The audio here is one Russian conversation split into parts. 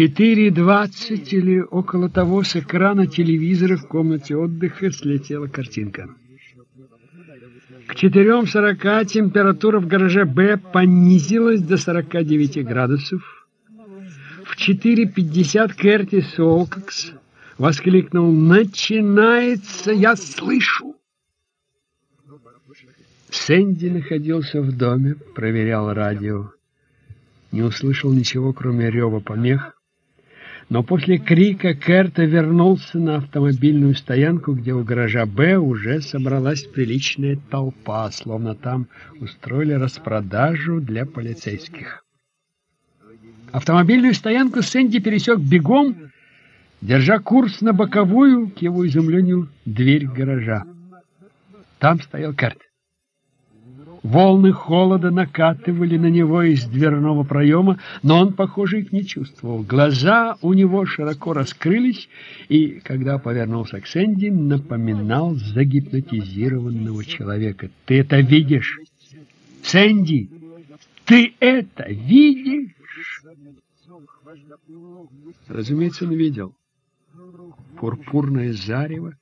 4.20 или около того с экрана телевизора в комнате отдыха слетела картинка. К 4.40 температура в гараже «Б» понизилась до 49 градусов. В 4.50 Кертис Олкокс воскликнул «Начинается! Я слышу!» Сэнди находился в доме, проверял радио. Не услышал ничего, кроме рева помех. Но после крика Керта вернулся на автомобильную стоянку, где у гаража «Б» уже собралась приличная толпа, словно там устроили распродажу для полицейских. Автомобильную стоянку Сэнди пересек бегом, держа курс на боковую, к его изумлению, дверь гаража. Там стоял Керт. Волны холода накатывали на него из дверного проема, но он, похоже, их не чувствовал. Глаза у него широко раскрылись, и, когда повернулся к Сэнди, напоминал загипнотизированного человека. «Ты это видишь? Сэнди, ты это видишь?» Разумеется, он видел. Пурпурное зарево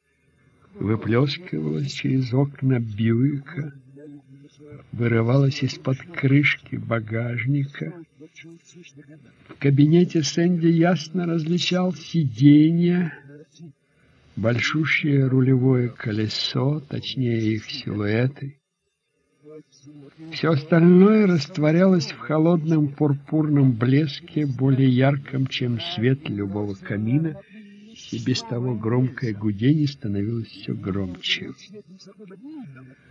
выплескивалось через окна Бьюика, вырывалась из-под крышки багажника. В кабинете Сэнди ясно различал сиденья, большущее рулевое колесо, точнее их силуэты. Все остальное растворялось в холодном пурпурном блеске, более ярком, чем свет любого камина, и без того громкое гудение становилось все громче.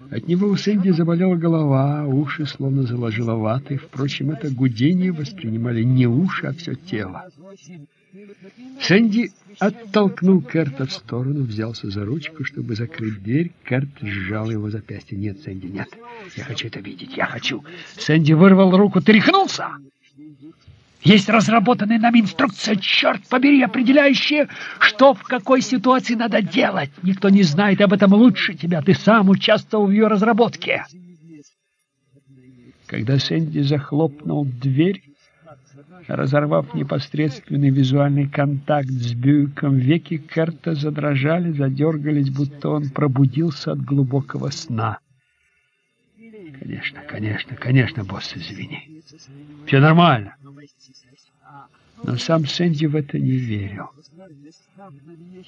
От него у Сэнди заболела голова, уши словно заложила ватой. Впрочем, это гудение воспринимали не уши, а все тело. Сэнди оттолкнул Керта в сторону, взялся за ручку, чтобы закрыть дверь. Керт сжал его запястье. «Нет, Сэнди, нет. Я хочу это видеть, я хочу». Сэнди вырвал руку, тряхнулся. Есть разработанная нам инструкция, черт побери, определяющая, что в какой ситуации надо делать. Никто не знает об этом лучше тебя. Ты сам участвовал в ее разработке. Когда Сэнди захлопнул дверь, разорвав непосредственный визуальный контакт с Бьюиком, веки Керта задрожали, задергались, будто он пробудился от глубокого сна. Конечно, конечно, конечно, босс, извини. Все нормально. Но сам Сэнди в это не верил.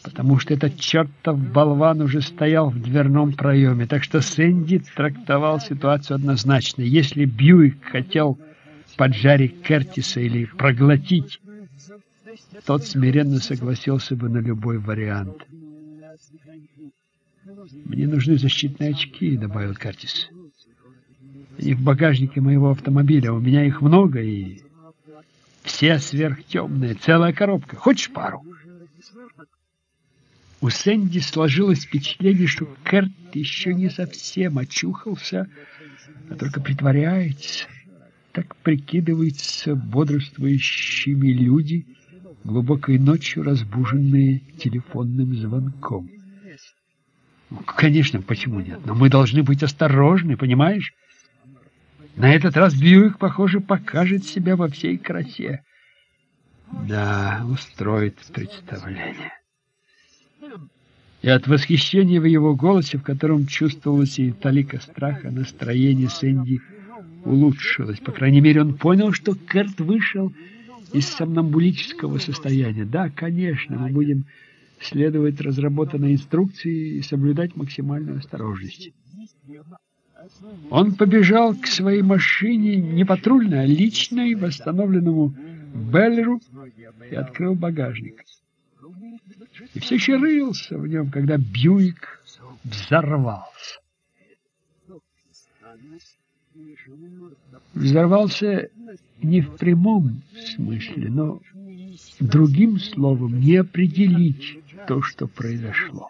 Потому что этот чертов болван уже стоял в дверном проеме. Так что Сэнди трактовал ситуацию однозначно. Если Бьюик хотел поджарить Кертиса или проглотить, тот смиренно согласился бы на любой вариант. «Мне нужны защитные очки», — добавил Кертис. «Они в багажнике моего автомобиля. У меня их много, и все сверхтемные, целая коробка. Хочешь пару? У Сэнди сложилось впечатление, что Керт еще не совсем очухался, а только притворяется. Так прикидываются бодрствующими люди, глубокой ночью разбуженные телефонным звонком. Ну, конечно, почему нет? Но мы должны быть осторожны, понимаешь? На этот раз Бьюик, похоже, покажет себя во всей красе. Да, устроит представление. И от восхищения в его голосе, в котором чувствовалась и талика страха, настроение Сэнди улучшилось. По крайней мере, он понял, что Керт вышел из сомнамбулического состояния. Да, конечно, мы будем следовать разработанной инструкции и соблюдать максимальную осторожность. Он побежал к своей машине, не патрульной, а личной, восстановленному Беллеру, и открыл багажник. И все еще рылся в нем, когда Бьюик взорвался. Взорвался не в прямом смысле, но другим словом не определить то, что произошло.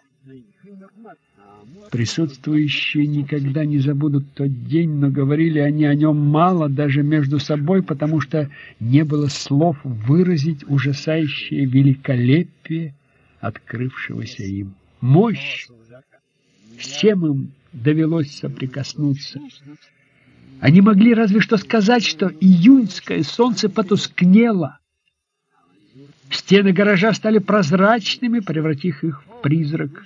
Присутствующие никогда не забудут тот день, но говорили они о нем мало даже между собой, потому что не было слов выразить ужасающее великолепие открывшегося им. Мощь! Всем им довелось соприкоснуться. Они могли разве что сказать, что июньское солнце потускнело, Стены гаража стали прозрачными, превратив их в призрак.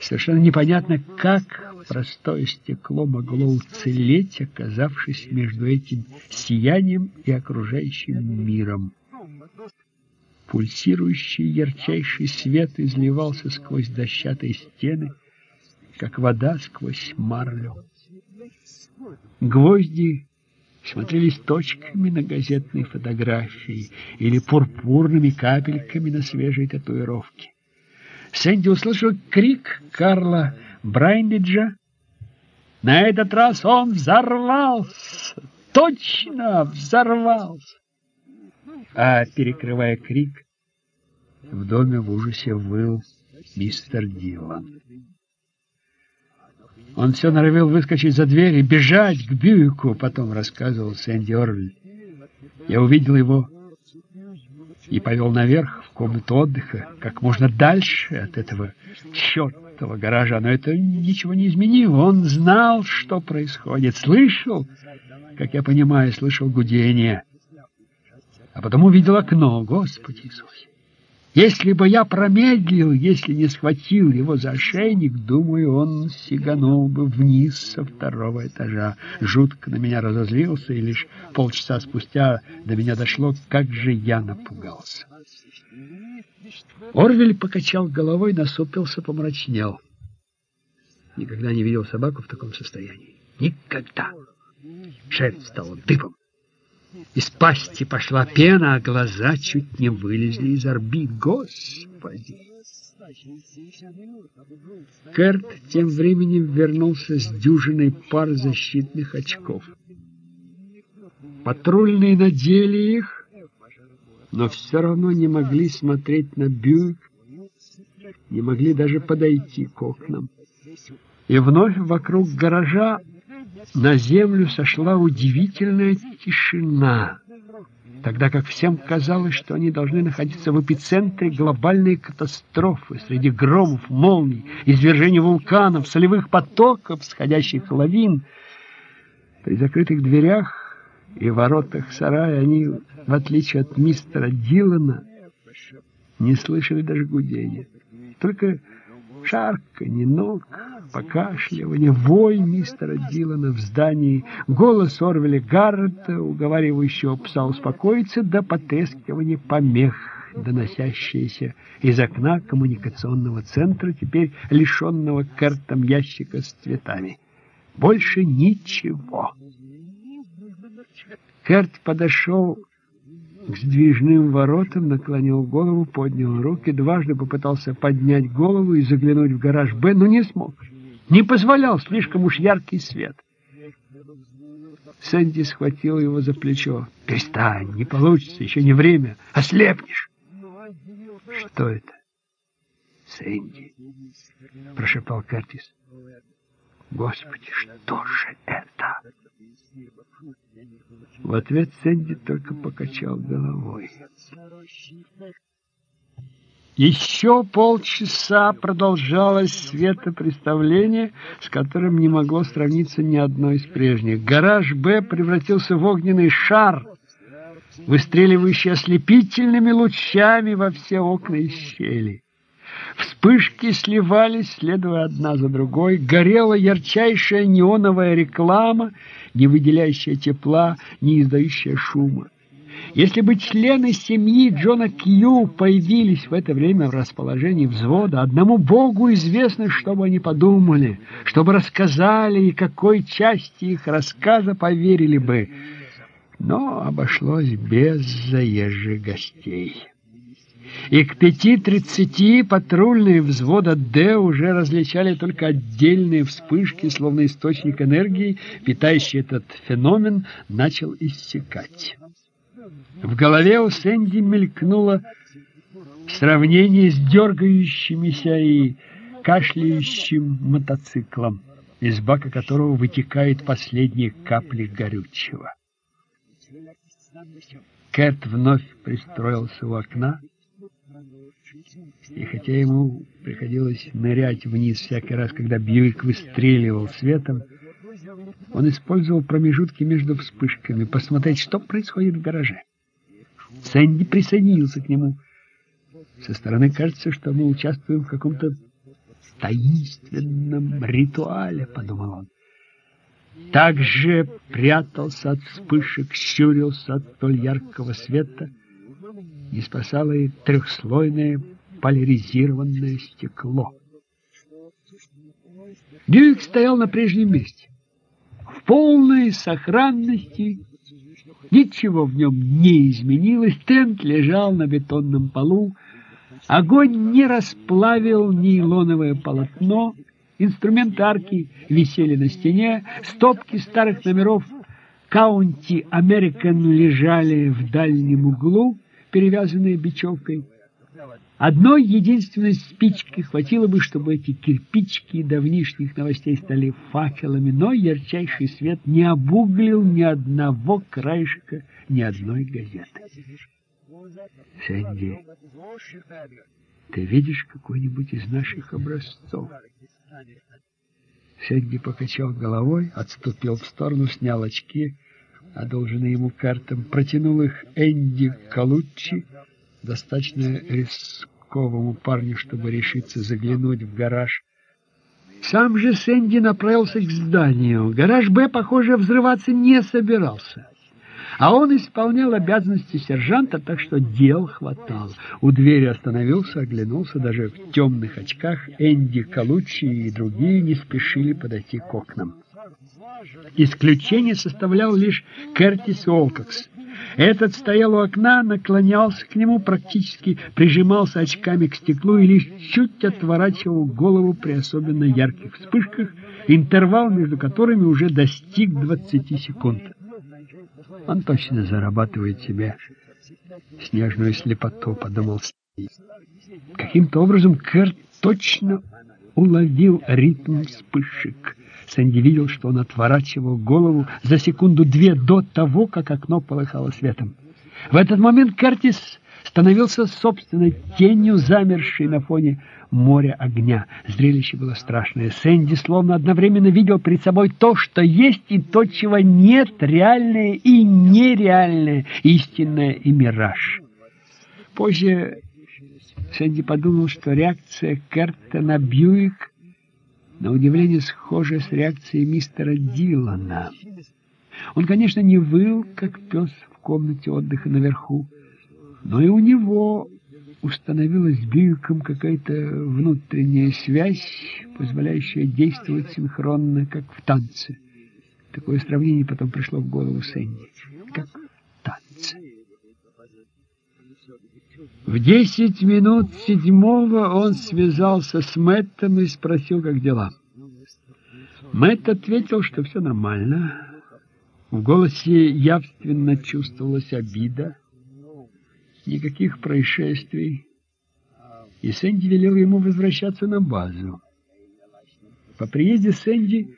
Совершенно непонятно, как простое стекло могло уцелеть, оказавшись между этим сиянием и окружающим миром. Пульсирующий ярчайший свет изливался сквозь дощатые стены, как вода сквозь марлю. Гвозди смотрелись точками на газетной фотографии или пурпурными капельками на свежей татуировке. Сэнди услышал крик Карла Брайндиджа. На этот раз он взорвался, точно взорвался. А, перекрывая крик, в доме в ужасе выл мистер Дилан. Он все норовил выскочить за дверь и бежать к Бьюику, потом рассказывал Сэнди Орли. Я увидел его и повел наверх, комнату отдыха, как можно дальше от этого чертова гаража. Но это ничего не изменило. Он знал, что происходит, слышал, как я понимаю, слышал гудение. А потом увидел окно. Господи Иисусе! Если бы я промедлил, если не схватил его за ошейник, думаю, он сиганул бы вниз со второго этажа. Жутко на меня разозлился, и лишь полчаса спустя до меня дошло, как же я напугался. Орвель покачал головой, насупился, помрачнел. Никогда не видел собаку в таком состоянии. Никогда. Шерсть стала дыбом. Из пасти пошла пена, а глаза чуть не вылезли из орбит. Господи! Керт тем временем вернулся с дюжиной пар защитных очков. Патрульные надели их, но все равно не могли смотреть на Бьюик, не могли даже подойти к окнам. И вновь вокруг гаража на землю сошла удивительная тишина, тогда как всем казалось, что они должны находиться в эпицентре глобальной катастрофы, среди громов, молний, извержений вулканов, солевых потоков, сходящих лавин. При закрытых дверях и воротах сарая они, в отличие от мистера Дилана, не слышали даже гудения. Только шарканье ног, покашливание, вой мистера Дилана в здании, голос Орвеля Гаррета, уговаривающего пса успокоиться, до потрескивания помех, доносящиеся из окна коммуникационного центра, теперь лишенного картом ящика с цветами. Больше ничего. Керт подошел к сдвижным воротам, наклонил голову, поднял руки, дважды попытался поднять голову и заглянуть в гараж Б, но не смог. Не позволял слишком уж яркий свет. Сэнди схватил его за плечо. «Перестань, не получится, еще не время, ослепнешь!» «Что это?» «Сэнди», — прошептал Кертис. «Господи, что же это?» В ответ Сэнди только покачал головой. Еще полчаса продолжалось светопреставление, с которым не могло сравниться ни одно из прежних. Гараж «Б» превратился в огненный шар, выстреливающий ослепительными лучами во все окна и щели. Вспышки сливались, следуя одна за другой. Горела ярчайшая неоновая реклама, не выделяющая тепла, не издающая шума. Если бы члены семьи Джона Кью появились в это время в расположении взвода, одному Богу известно, что бы они подумали, что бы рассказали и какой части их рассказа поверили бы. Но обошлось без заезжих гостей и к пяти тридцати патрульные взвода «Д» уже различали только отдельные вспышки, словно источник энергии, питающий этот феномен, начал иссякать. В голове у Сэнди мелькнуло сравнение с дергающимися и кашляющим мотоциклом, из бака которого вытекает последние капли горючего. Кэт вновь пристроился у окна, и хотя ему приходилось нырять вниз всякий раз, когда Бьюик выстреливал светом, он использовал промежутки между вспышками, посмотреть, что происходит в гараже. Сэнди присоединился к нему. Со стороны кажется, что мы участвуем в каком-то таинственном ритуале, подумал он. Также прятался от вспышек, щурился от столь яркого света, не спасало и трехслойное поляризированное стекло. Бьюик стоял на прежнем месте, в полной сохранности, ничего в нем не изменилось, тент лежал на бетонном полу, огонь не расплавил нейлоновое полотно, инструменты арки висели на стене, стопки старых номеров «Каунти Американ» лежали в дальнем углу, перевязанные бечевкой. Одной единственной спички хватило бы, чтобы эти кирпичики давнишних новостей стали факелами, но ярчайший свет не обуглил ни одного краешка, ни одной газеты. Сэнди, ты видишь какой-нибудь из наших образцов? Сэнди покачал головой, отступил в сторону, снял очки, одолженные ему картам, протянул их Энди Калуччи, достаточно рисковому парню, чтобы решиться заглянуть в гараж. Сам же Сэнди направился к зданию. Гараж «Б», похоже, взрываться не собирался. А он исполнял обязанности сержанта, так что дел хватало. У двери остановился, оглянулся, даже в темных очках Энди Калучи и другие не спешили подойти к окнам. Исключение составлял лишь Кертис Олкокс. Этот стоял у окна, наклонялся к нему, практически прижимался очками к стеклу и лишь чуть отворачивал голову при особенно ярких вспышках, интервал между которыми уже достиг 20 секунд. Он точно зарабатывает себе снежную слепоту, подумал Стив. Каким-то образом Керт точно уловил ритм вспышек. Сэнди видел, что он отворачивал голову за секунду-две до того, как окно полыхало светом. В этот момент Кертис становился собственной тенью, замершей на фоне моря огня. Зрелище было страшное. Сэнди словно одновременно видел перед собой то, что есть, и то, чего нет, реальное и нереальное, истинное и мираж. Позже Сэнди подумал, что реакция Керта на Бьюик на удивление схожа с реакцией мистера Дилана. Он, конечно, не выл, как пес в комнате отдыха наверху, но и у него установилась с какая-то внутренняя связь, позволяющая действовать синхронно, как в танце. Такое сравнение потом пришло в голову Сэнди. Как в танце. В десять минут седьмого он связался с Мэттом и спросил, как дела. Мэтт ответил, что все нормально. В голосе явственно чувствовалась обида никаких происшествий, и Сэнди велел ему возвращаться на базу. По приезде Сэнди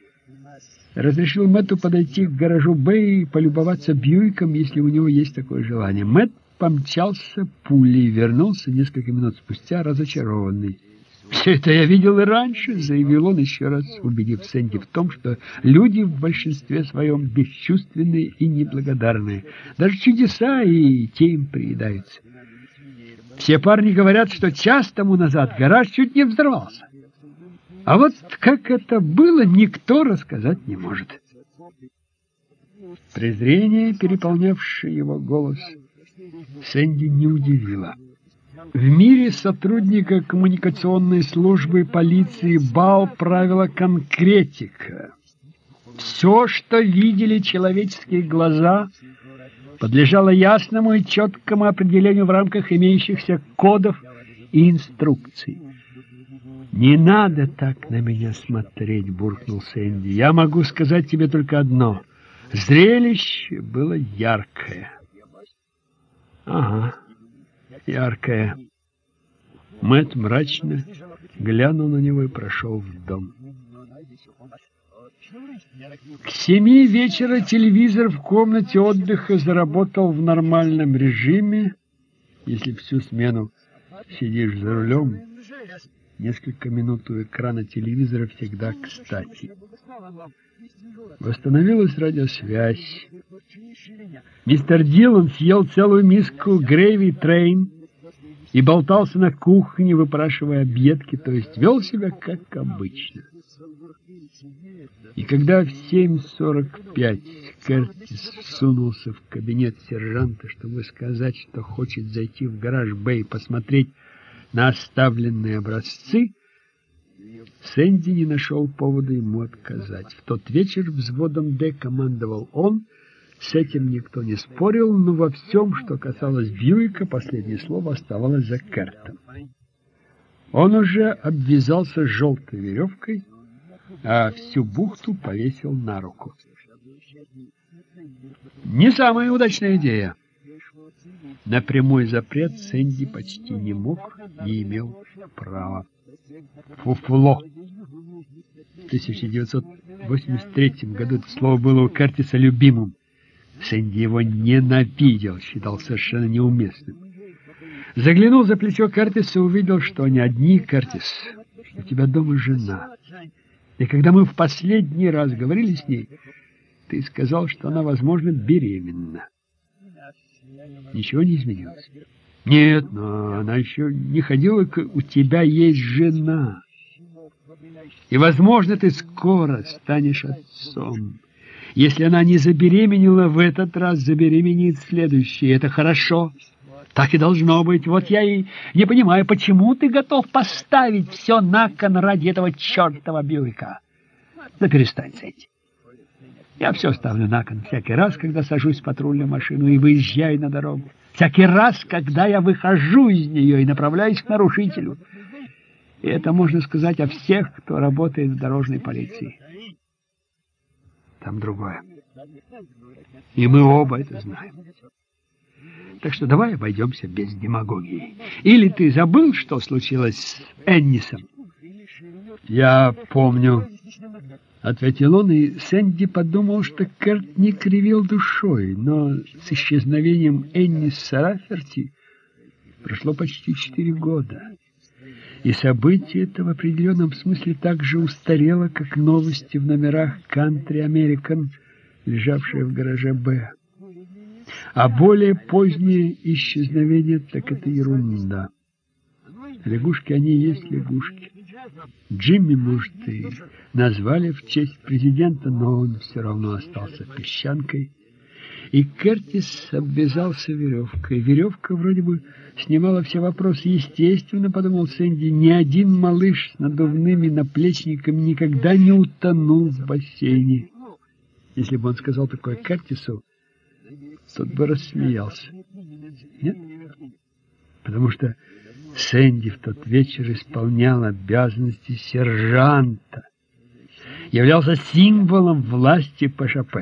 разрешил Мэтту подойти к гаражу Б и полюбоваться Бьюиком, если у него есть такое желание. Мэтт помчался пулей, вернулся несколько минут спустя разочарованный. «Все это я видел и раньше», — заявил он еще раз, убедив Сэнди в том, что люди в большинстве своем бесчувственные и неблагодарные. Даже чудеса и те им приедаются. Все парни говорят, что час тому назад гараж чуть не взорвался. А вот как это было, никто рассказать не может. Презрение, переполнявшее его голос, Сэнди не удивило. В мире сотрудника коммуникационной службы полиции БАО правила конкретика. Все, что видели человеческие глаза, подлежало ясному и четкому определению в рамках имеющихся кодов и инструкций. «Не надо так на меня смотреть», — буркнул Сэнди. «Я могу сказать тебе только одно. Зрелище было яркое». «Ага» яркое. Мэт мрачно глянул на него и прошел в дом. К семи вечера телевизор в комнате отдыха заработал в нормальном режиме. Если всю смену сидишь за рулем, несколько минут у экрана телевизора всегда кстати. Восстановилась радиосвязь. Мистер Дилан съел целую миску грейви трейн и болтался на кухне, выпрашивая объедки, то есть вел себя как обычно. И когда в 7.45 Кертис сунулся в кабинет сержанта, чтобы сказать, что хочет зайти в гараж Б и посмотреть на оставленные образцы, Сэнди не нашел повода ему отказать. В тот вечер взводом Д командовал он, с этим никто не спорил, но во всем, что касалось Бьюика, последнее слово оставалось за Кертом. Он уже обвязался желтой веревкой, а всю бухту повесил на руку. Не самая удачная идея. На прямой запрет Сэнди почти не мог, не имел права. Фуфло. В 1983 году это слово было у Кертиса любимым. Сэнди его ненавидел, считал совершенно неуместным. Заглянул за плечо Кертиса и увидел, что они одни, Кертис. У тебя дома жена. И когда мы в последний раз говорили с ней, ты сказал, что она, возможно, беременна. Ничего не изменилось. Нет, но она еще не ходила, к... у тебя есть жена. И, возможно, ты скоро станешь отцом. Если она не забеременела в этот раз, забеременеет следующий. Это хорошо. Так и должно быть. Вот я и не понимаю, почему ты готов поставить все на кон ради этого чертова Бьюика. Да перестань с этим. Я все ставлю на кон всякий раз, когда сажусь в патрульную машину и выезжаю на дорогу. Всякий раз, когда я выхожу из нее и направляюсь к нарушителю. И это можно сказать о всех, кто работает в дорожной полиции. Там другое. И мы оба это знаем. Так что давай обойдемся без демагогии. Или ты забыл, что случилось с Эннисом? Я помню, — ответил он, и Сэнди подумал, что Керт не кривил душой, но с исчезновением Энниса Раферти прошло почти четыре года. И событие это в определенном смысле так же устарело, как новости в номерах «Кантри Американ», лежавшие в гараже «Б». А более позднее исчезновение, так это ерунда. Лягушки, они есть лягушки. Джимми, может, и назвали в честь президента, но он все равно остался песчанкой. И Кертис обвязался веревкой. Веревка вроде бы снимала все вопросы. Естественно, подумал Сэнди, ни один малыш с надувными наплечниками никогда не утонул в бассейне. Если бы он сказал такое Кертису, тот бы рассмеялся. Нет? Потому что Сэнди в тот вечер исполнял обязанности сержанта, являлся символом власти ПШП.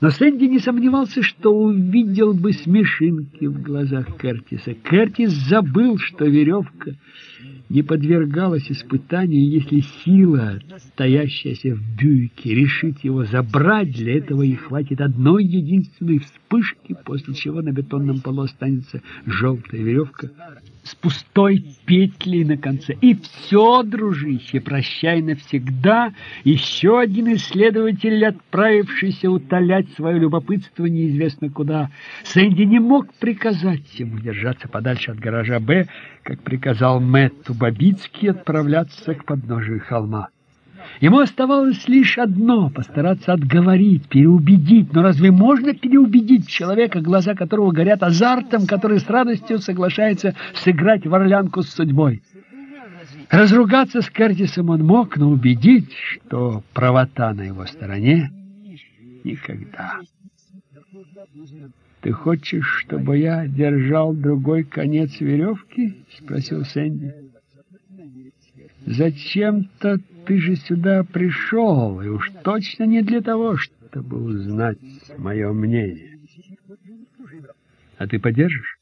Но Сэнди не сомневался, что увидел бы смешинки в глазах Кертиса. Кертис забыл, что веревка не подвергалась испытанию, если сила, стоящаяся в Бюйке, решит его забрать, для этого и хватит одной единственной вспышки, после чего на бетонном полу останется желтая веревка с пустой петлей на конце. И все, дружище, прощай навсегда. Еще один исследователь, отправившийся утолять свое любопытство неизвестно куда. Сэнди не мог приказать ему держаться подальше от гаража «Б», как приказал Мэтту Бабицкий отправляться к подножию холма. Ему оставалось лишь одно — постараться отговорить, переубедить. Но разве можно переубедить человека, глаза которого горят азартом, который с радостью соглашается сыграть в орлянку с судьбой? Разругаться с Кертисом он мог, но убедить, что правота на его стороне — никогда. «Ты хочешь, чтобы я держал другой конец веревки?» — спросил Сэнди. «Зачем-то ты же сюда пришел, и уж точно не для того, чтобы узнать мое мнение. А ты поддержишь?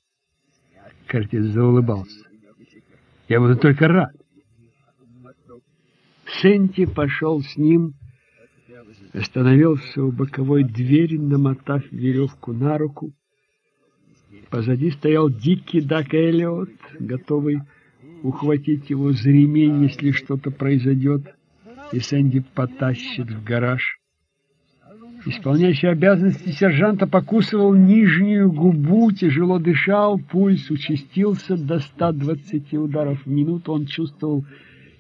Картис заулыбался. Я буду только рад. Сенти пошел с ним, остановился у боковой двери, намотав веревку на руку. Позади стоял дикий Дак Эллиот, готовый ухватить его за ремень, если что-то произойдет и Сэнди потащит в гараж. Исполняющий обязанности сержанта покусывал нижнюю губу, тяжело дышал, пульс участился до 120 ударов в минуту. Он чувствовал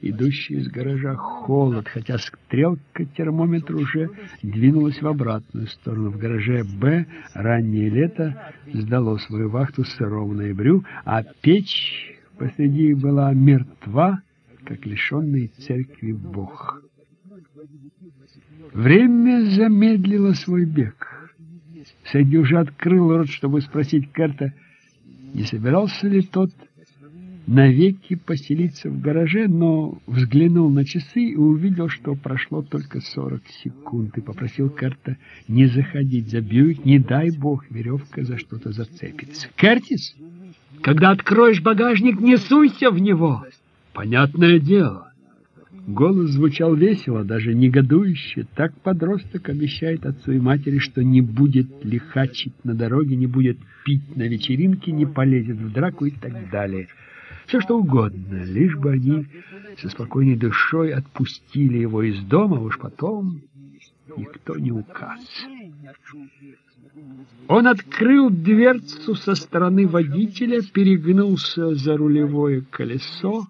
идущий из гаража холод, хотя стрелка термометра уже двинулась в обратную сторону. В гараже «Б» раннее лето сдало свою вахту сырому ноябрю, а печь посреди была мертва, как лишенный церкви Бог. Время замедлило свой бег. Сэдди уже открыл рот, чтобы спросить Керта, не собирался ли тот навеки поселиться в гараже, но взглянул на часы и увидел, что прошло только сорок секунд, и попросил Керта не заходить за Бьюик, не дай бог, веревка за что-то зацепится. «Кертис, когда откроешь багажник, не суйся в него!» «Понятное дело!» Голос звучал весело, даже негодующе. Так подросток обещает отцу и матери, что не будет лихачить на дороге, не будет пить на вечеринке, не полезет в драку и так далее. Все что угодно, лишь бы они со спокойной душой отпустили его из дома, уж потом никто не указ. Он открыл дверцу со стороны водителя, перегнулся за рулевое колесо,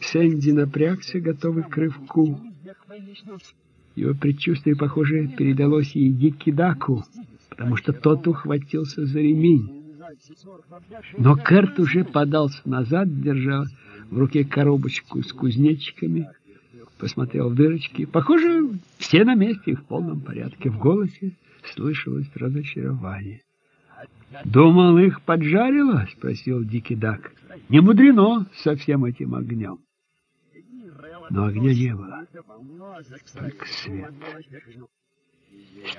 Сэнди напрягся, готовый к рывку. Его предчувствие, похоже, передалось и Дикидаку, потому что тот ухватился за ремень. Но Керт уже подался назад, держа в руке коробочку с кузнечиками, посмотрел в дырочки. Похоже, все на месте и в полном порядке. В голосе слышалось разочарование. «Думал, их поджарило?» — спросил Дикий Дак. «Не мудрено со всем этим огнем» но огня не было, только свет.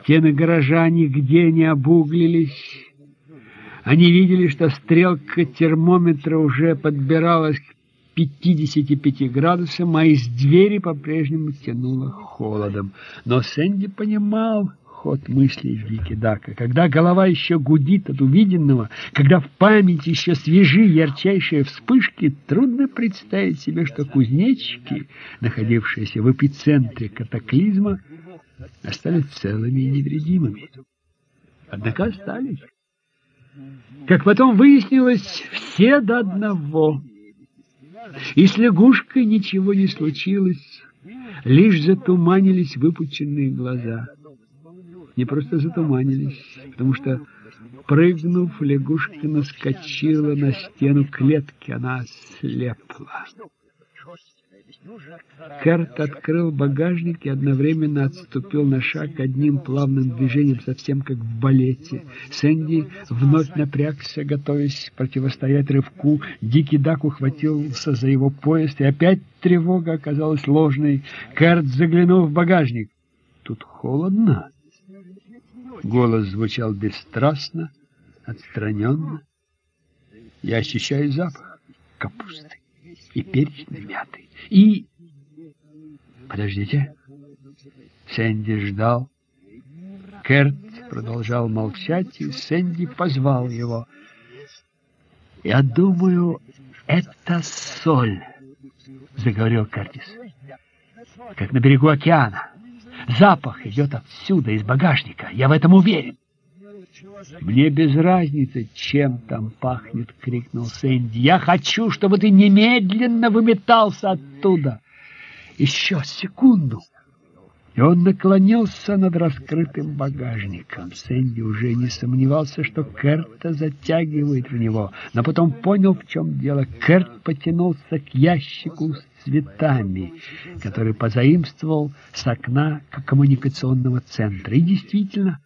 Стены гаража нигде не обуглились. Они видели, что стрелка термометра уже подбиралась к 55 градусам, а из двери по-прежнему тянуло холодом. Но Сэнди понимал, ход мыслей Вики Дака. Когда голова еще гудит от увиденного, когда в памяти еще свежи ярчайшие вспышки, трудно представить себе, что кузнечики, находившиеся в эпицентре катаклизма, остались целыми и невредимыми. Однако остались. Как потом выяснилось, все до одного. И с лягушкой ничего не случилось, лишь затуманились выпученные глаза не просто затуманились, потому что, прыгнув, лягушка наскочила на стену клетки, она ослепла. Керт открыл багажник и одновременно отступил на шаг одним плавным движением, совсем как в балете. Сэнди вновь напрягся, готовясь противостоять рывку. Дикий Дак ухватился за его поезд, и опять тревога оказалась ложной. Керт заглянул в багажник. Тут холодно. Голос звучал бесстрастно, отстраненно. Я ощущаю запах капусты и перечной мяты. И... Подождите. Сэнди ждал. Керт продолжал молчать, и Сэнди позвал его. «Я думаю, это соль», — заговорил Кертис, — «как на берегу океана». Запах идет отсюда, из багажника. Я в этом уверен. «Мне без разницы, чем там пахнет!» — крикнул Сэнди. «Я хочу, чтобы ты немедленно выметался оттуда!» «Еще секунду!» И он наклонился над раскрытым багажником. Сэнди уже не сомневался, что Керта затягивает в него, но потом понял, в чем дело. Керт потянулся к ящику с цветами, который позаимствовал с окна коммуникационного центра. И действительно,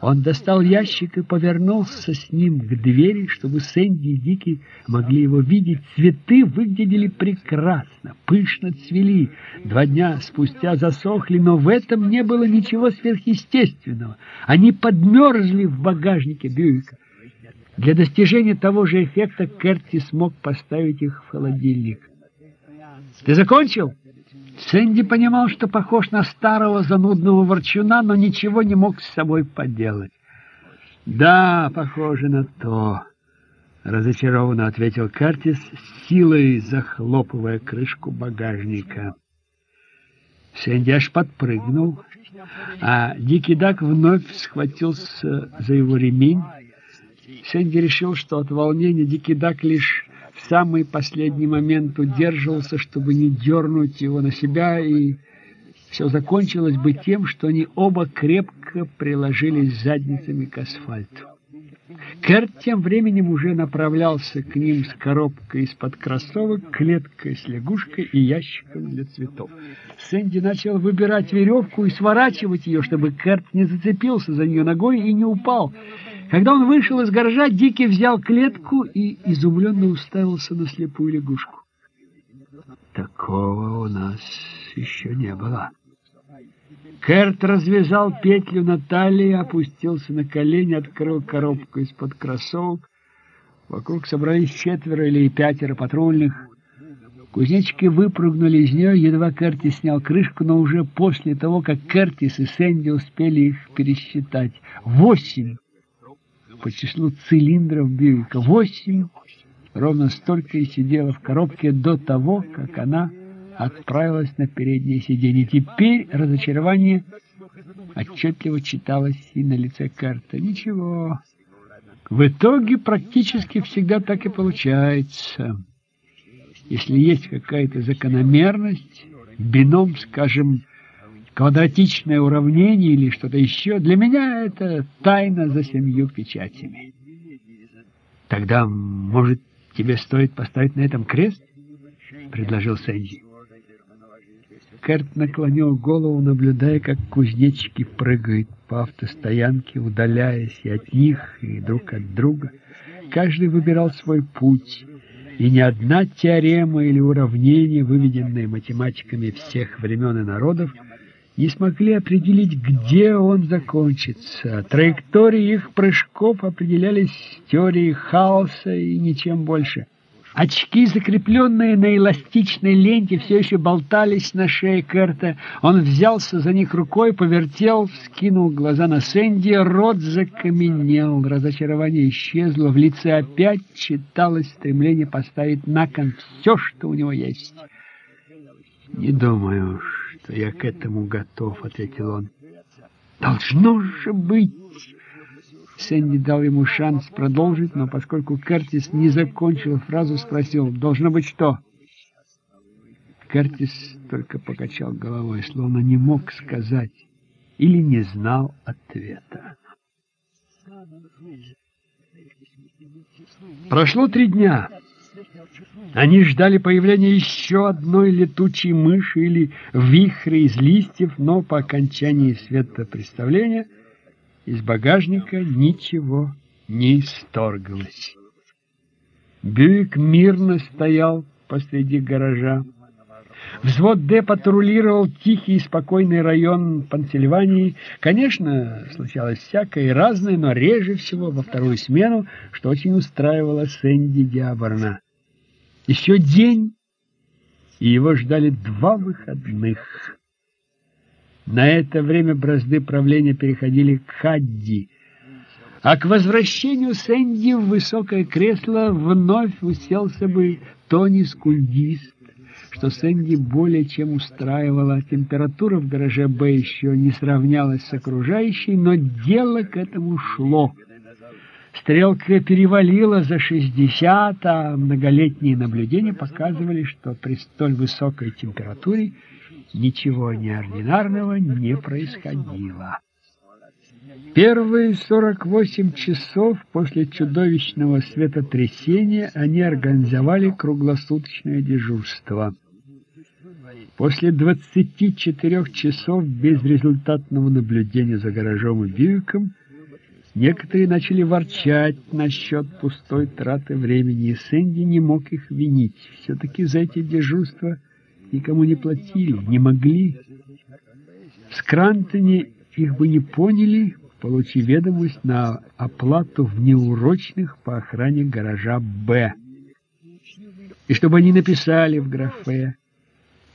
он достал ящик и повернулся с ним к двери, чтобы Сэнди и Дики могли его видеть. Цветы выглядели прекрасно, пышно цвели. Два дня спустя засохли, но в этом не было ничего сверхъестественного. Они подмерзли в багажнике Бьюика. Для достижения того же эффекта Керти смог поставить их в холодильник. «Ты закончил?» Сэнди понимал, что похож на старого занудного ворчуна, но ничего не мог с собой поделать. «Да, похоже на то», — разочарованно ответил Картис, силой захлопывая крышку багажника. Сэнди аж подпрыгнул, а Дикий Дак вновь схватился за его ремень. Сэнди решил, что от волнения Дикий Дак лишь самый последний момент удерживался, чтобы не дернуть его на себя, и все закончилось бы тем, что они оба крепко приложились задницами к асфальту. Керт тем временем уже направлялся к ним с коробкой из-под кроссовок, клеткой с лягушкой и ящиком для цветов. Сэнди начал выбирать веревку и сворачивать ее, чтобы Керт не зацепился за нее ногой и не упал. Когда он вышел из гаража, Дикий взял клетку и изумленно уставился на слепую лягушку. Такого у нас еще не было. Керт развязал петлю на талии, опустился на колени, открыл коробку из-под кроссовок. Вокруг собрались четверо или пятеро патрульных. Кузнечики выпрыгнули из нее, едва Керти снял крышку, но уже после того, как Кертис и Сэнди успели их пересчитать. Восемь по числу цилиндров Бьюика. Восемь, ровно столько и сидело в коробке до того, как она отправилась на переднее сиденье. Теперь разочарование отчетливо читалось и на лице карты. Ничего. В итоге практически всегда так и получается. Если есть какая-то закономерность, бином, скажем, квадратичное уравнение или что-то еще, для меня это тайна за семью печатями. Тогда, может, тебе стоит поставить на этом крест? — предложил Сэнди. Керт наклонил голову, наблюдая, как кузнечики прыгают по автостоянке, удаляясь и от них, и друг от друга. Каждый выбирал свой путь, и ни одна теорема или уравнение, выведенные математиками всех времен и народов, не смогли определить, где он закончится. Траектории их прыжков определялись теорией хаоса и ничем больше — Очки, закрепленные на эластичной ленте, все еще болтались на шее Керта. Он взялся за них рукой, повертел, скинул глаза на Сэнди, рот закаменел. Разочарование исчезло, в лице опять читалось стремление поставить на кон все, что у него есть. «Не думаю, что я к этому готов», — ответил он. «Должно же быть!» Сэнди дал ему шанс продолжить, но поскольку Кертис не закончил фразу, спросил, «Должно быть что?» Кертис только покачал головой, словно не мог сказать или не знал ответа. Прошло три дня. Они ждали появления еще одной летучей мыши или вихря из листьев, но по окончании светопредставления – из багажника ничего не исторгалось. Бюик мирно стоял посреди гаража. Взвод Д патрулировал тихий и спокойный район Пансильвании. Конечно, случалось всякое и разное, но реже всего во вторую смену, что очень устраивало Сэнди Диаборна. Еще день, и его ждали два выходных. На это время бразды правления переходили к Хадди, а к возвращению Сэнди в высокое кресло вновь уселся бы Тони Скульдист, что Сэнди более чем устраивала. Температура в гараже Б еще не сравнялась с окружающей, но дело к этому шло. Стрелка перевалила за 60, а многолетние наблюдения показывали, что при столь высокой температуре ничего неординарного не происходило. Первые 48 часов после чудовищного светотрясения они организовали круглосуточное дежурство. После 24 часов безрезультатного наблюдения за гаражом и Бьюиком некоторые начали ворчать насчет пустой траты времени, и Сэнди не мог их винить. Все-таки за эти дежурства никому не платили, не могли. В Скрантоне их бы не поняли, получив ведомость на оплату в неурочных по охране гаража «Б». И чтобы они написали в графе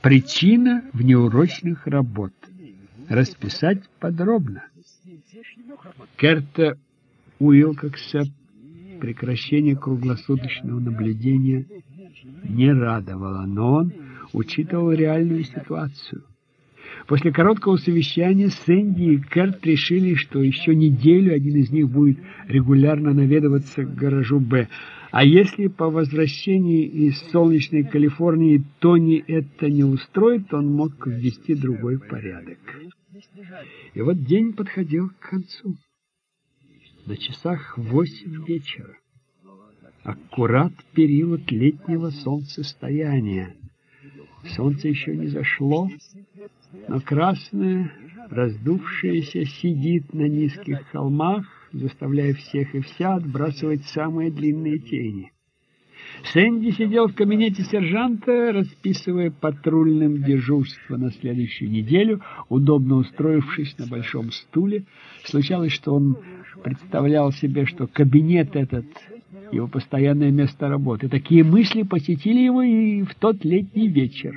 «Причина внеурочных работ». Расписать подробно. Керта Уилкокса прекращение круглосуточного наблюдения не радовало, но он учитывал реальную ситуацию. После короткого совещания Сэнди и Керт решили, что еще неделю один из них будет регулярно наведываться к гаражу «Б». А если по возвращении из солнечной Калифорнии Тони это не устроит, он мог ввести другой порядок. И вот день подходил к концу. На часах восемь вечера. Аккурат период летнего солнцестояния. Солнце еще не зашло, но красное, раздувшееся, сидит на низких холмах, заставляя всех и вся отбрасывать самые длинные тени. Сэнди сидел в кабинете сержанта, расписывая патрульным дежурство на следующую неделю, удобно устроившись на большом стуле. Случалось, что он представлял себе, что кабинет этот — его постоянное место работы. Такие мысли посетили его и в тот летний вечер.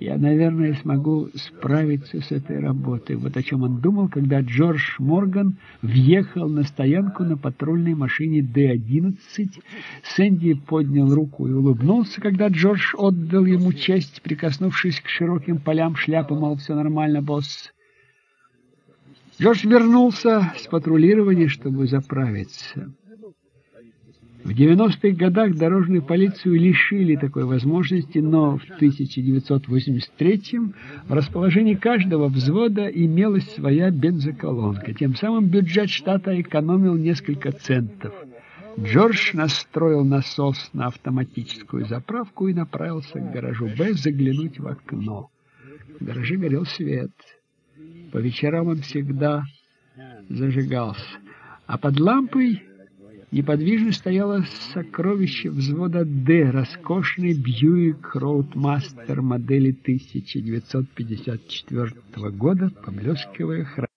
Я, наверное, смогу справиться с этой работой. Вот о чем он думал, когда Джордж Морган въехал на стоянку на патрульной машине Д-11. Сэнди поднял руку и улыбнулся, когда Джордж отдал ему честь, прикоснувшись к широким полям шляпы, мол, все нормально, босс. Джордж вернулся с патрулирования, чтобы заправиться. В 90-х годах дорожную полицию лишили такой возможности, но в 1983-м в расположении каждого взвода имелась своя бензоколонка. Тем самым бюджет штата экономил несколько центов. Джордж настроил насос на автоматическую заправку и направился к гаражу «Б» заглянуть в окно. В гараже горел свет. По вечерам он всегда зажигался, а под лампой неподвижно стояло сокровище взвода «Д», роскошный Бьюик Роудмастер модели 1954 года, поблескивая храм,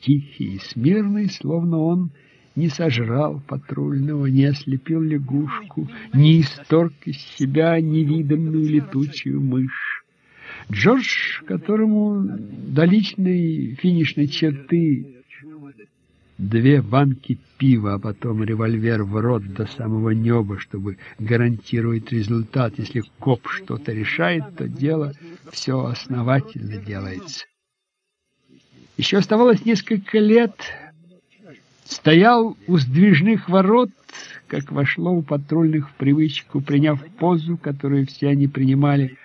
тихий и смирный, словно он не сожрал патрульного, не ослепил лягушку, не исторг из себя невиданную летучую мышь. Джордж, которому до личной финишной черты две банки пива, а потом револьвер в рот до самого неба, чтобы гарантировать результат. Если коп что-то решает, то дело все основательно делается. Еще оставалось несколько лет. Стоял у сдвижных ворот, как вошло у патрульных в привычку, приняв позу, которую все они принимали,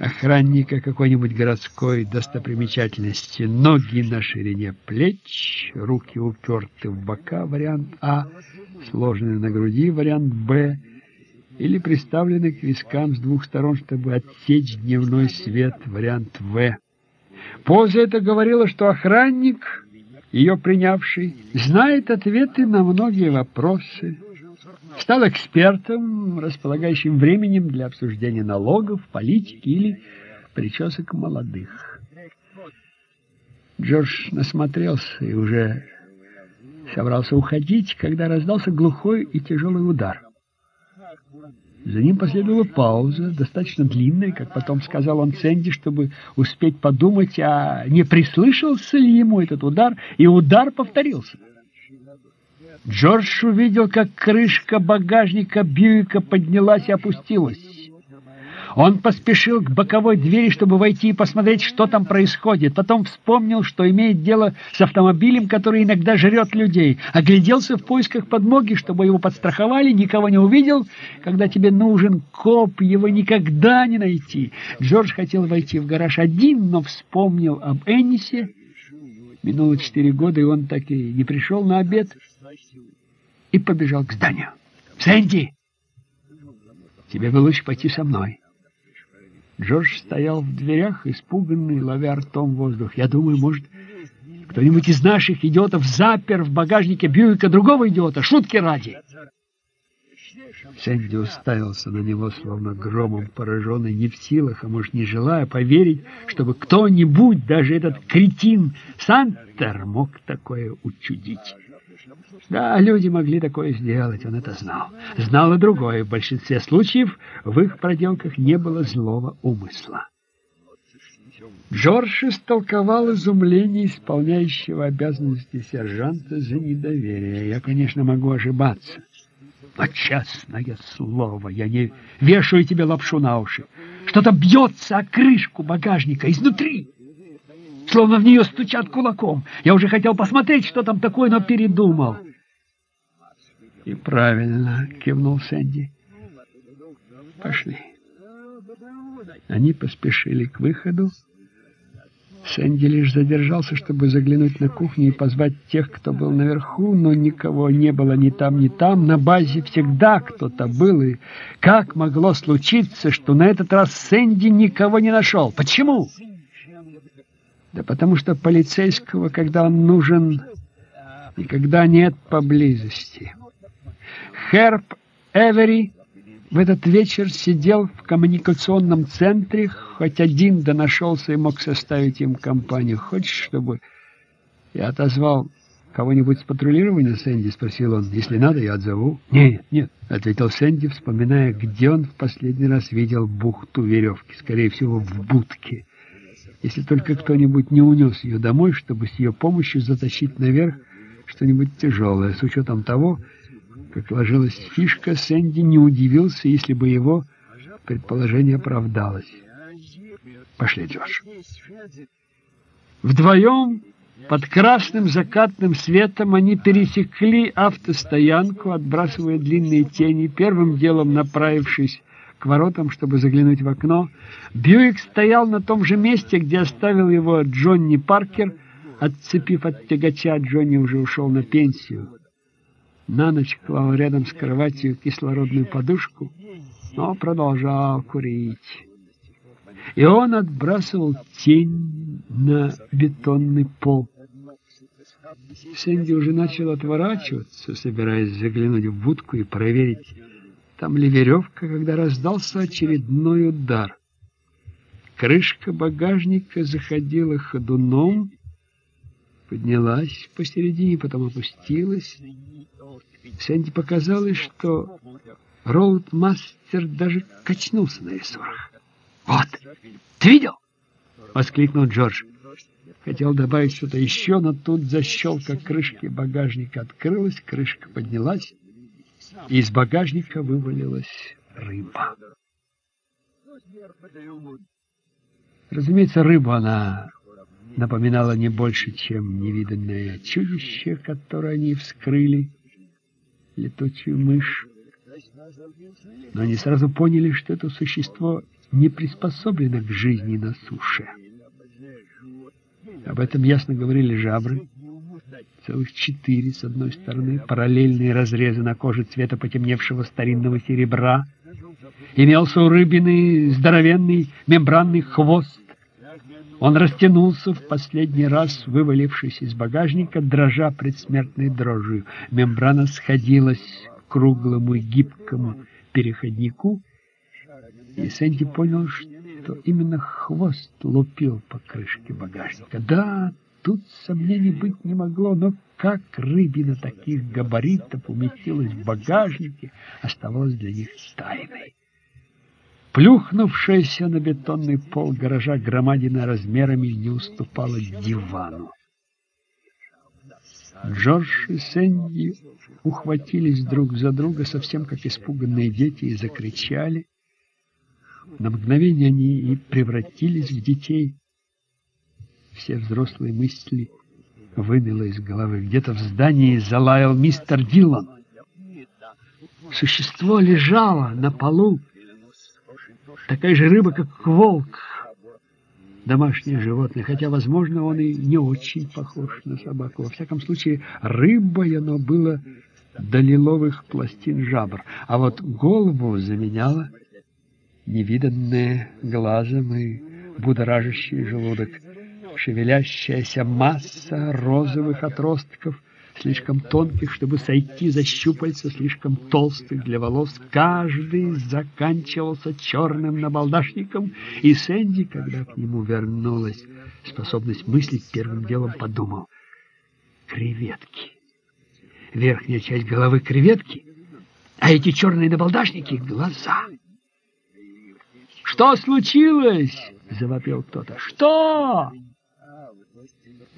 охранника какой-нибудь городской достопримечательности. Ноги на ширине плеч, руки уперты в бока, вариант А, сложенные на груди, вариант Б, или приставлены к вискам с двух сторон, чтобы отсечь дневной свет, вариант В. Поза это говорила, что охранник, ее принявший, знает ответы на многие вопросы, стал экспертом, располагающим временем для обсуждения налогов, политики или причесок молодых. Джордж насмотрелся и уже собрался уходить, когда раздался глухой и тяжелый удар. За ним последовала пауза, достаточно длинная, как потом сказал он Сэнди, чтобы успеть подумать, а не прислышался ли ему этот удар, и удар повторился. Джордж увидел, как крышка багажника Бьюика поднялась и опустилась. Он поспешил к боковой двери, чтобы войти и посмотреть, что там происходит. Потом вспомнил, что имеет дело с автомобилем, который иногда жрет людей. Огляделся в поисках подмоги, чтобы его подстраховали, никого не увидел. Когда тебе нужен коп, его никогда не найти. Джордж хотел войти в гараж один, но вспомнил об Эннисе. Минуло четыре года, и он так и не пришел на обед и побежал к зданию. «Сэнди! Тебе бы лучше пойти со мной». Джордж стоял в дверях, испуганный, ловя ртом воздух. «Я думаю, может, кто-нибудь из наших идиотов запер в багажнике Бьюика другого идиота, шутки ради!» Сэнди уставился на него, словно громом пораженный, не в силах, а может, не желая поверить, чтобы кто-нибудь, даже этот кретин Сантер, мог такое учудить. Да, люди могли такое сделать, он это знал. Знал и другое. В большинстве случаев в их проделках не было злого умысла. Джордж истолковал изумление исполняющего обязанности сержанта за недоверие. Я, конечно, могу ошибаться. Но честное слово, я не вешаю тебе лапшу на уши. Что-то бьется о крышку багажника изнутри, словно в нее стучат кулаком. Я уже хотел посмотреть, что там такое, но передумал. И правильно, кивнул Сэнди. Пошли. Они поспешили к выходу. Сэнди лишь задержался, чтобы заглянуть на кухню и позвать тех, кто был наверху, но никого не было ни там, ни там. На базе всегда кто-то был, и как могло случиться, что на этот раз Сэнди никого не нашел? Почему? Да потому что полицейского, когда он нужен, никогда нет поблизости. Херб Эвери в этот вечер сидел в коммуникационном центре, хоть один да нашелся и мог составить им компанию. Хочешь, чтобы я отозвал кого-нибудь с патрулирования, Сэнди? Спросил он. Если надо, я отзову. Нет, нет, ответил Сэнди, вспоминая, где он в последний раз видел бухту веревки. Скорее всего, в будке. Если только кто-нибудь не унес ее домой, чтобы с ее помощью затащить наверх что-нибудь тяжелое, с учетом того, как ложилась фишка, Сэнди не удивился, если бы его предположение оправдалось. Пошли, Джордж. Вдвоем под красным закатным светом они пересекли автостоянку, отбрасывая длинные тени, первым делом направившись к воротам, чтобы заглянуть в окно. Бьюик стоял на том же месте, где оставил его Джонни Паркер. Отцепив от тягача, Джонни уже ушел на пенсию на ночь клал рядом с кроватью кислородную подушку, но продолжал курить. И он отбрасывал тень на бетонный пол. Сэнди уже начал отворачиваться, собираясь заглянуть в будку и проверить, там ли веревка, когда раздался очередной удар. Крышка багажника заходила ходуном, поднялась посередине, потом опустилась. Сэнди показалось, что роудмастер даже качнулся на рессорах. «Вот! Ты видел?» — воскликнул Джордж. Хотел добавить что-то еще, но тут защелка крышки багажника открылась, крышка поднялась, из багажника вывалилась рыба. Разумеется, рыбу она напоминала не больше, чем невиданное чудище, которое они вскрыли летучую мышь. Но они сразу поняли, что это существо не приспособлено к жизни на суше. Об этом ясно говорили жабры. Целых четыре с одной стороны, параллельные разрезы на коже цвета потемневшего старинного серебра. Имелся у рыбины здоровенный мембранный хвост, он растянулся в последний раз, вывалившись из багажника, дрожа предсмертной дрожью. Мембрана сходилась к круглому гибкому переходнику, и Сэнди понял, что именно хвост лупил по крышке багажника. Да, тут сомнений быть не могло, но как рыбина таких габаритов уместилась в багажнике, оставалось для них тайной. Плюхнувшаяся на бетонный пол гаража громадина размерами не уступала дивану. Джордж и Сэнди ухватились друг за друга, совсем как испуганные дети, и закричали. На мгновение они и превратились в детей. Все взрослые мысли выныло из головы. Где-то в здании залаял мистер Дилан. Существо лежало на полу, такая же рыба, как волк, домашнее животное, хотя, возможно, он и не очень похож на собаку. Во всяком случае, рыбой оно было до лиловых пластин жабр, а вот голову заменяло невиданное глазом и будоражащий желудок, шевелящаяся масса розовых отростков, слишком тонких, чтобы сойти за щупальца, слишком толстых для волос. Каждый заканчивался черным набалдашником, и Сэнди, когда к нему вернулась способность мыслить, первым делом подумал. Креветки. Верхняя часть головы креветки, а эти черные набалдашники — глаза. «Что случилось?» — завопил кто-то. «Что?»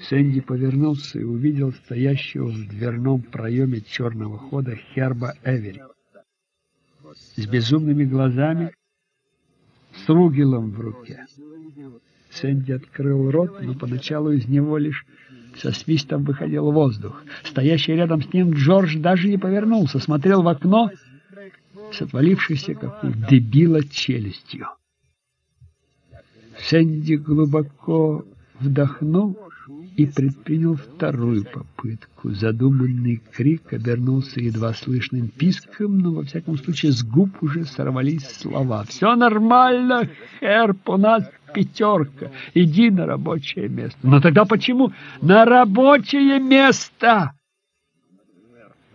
Сэнди повернулся и увидел стоящего в дверном проеме черного хода Херба Эвери. С безумными глазами, с ругелом в руке. Сэнди открыл рот, но поначалу из него лишь со свистом выходил воздух. Стоящий рядом с ним Джордж даже не повернулся, смотрел в окно с отвалившейся, как у дебила, челюстью. Сэнди глубоко вдохнул и предпринял вторую попытку. Задуманный крик обернулся едва слышным писком, но, во всяком случае, с губ уже сорвались слова. «Все нормально, Херп, у нас пятерка. Иди на рабочее место». «Но тогда почему на рабочее место?»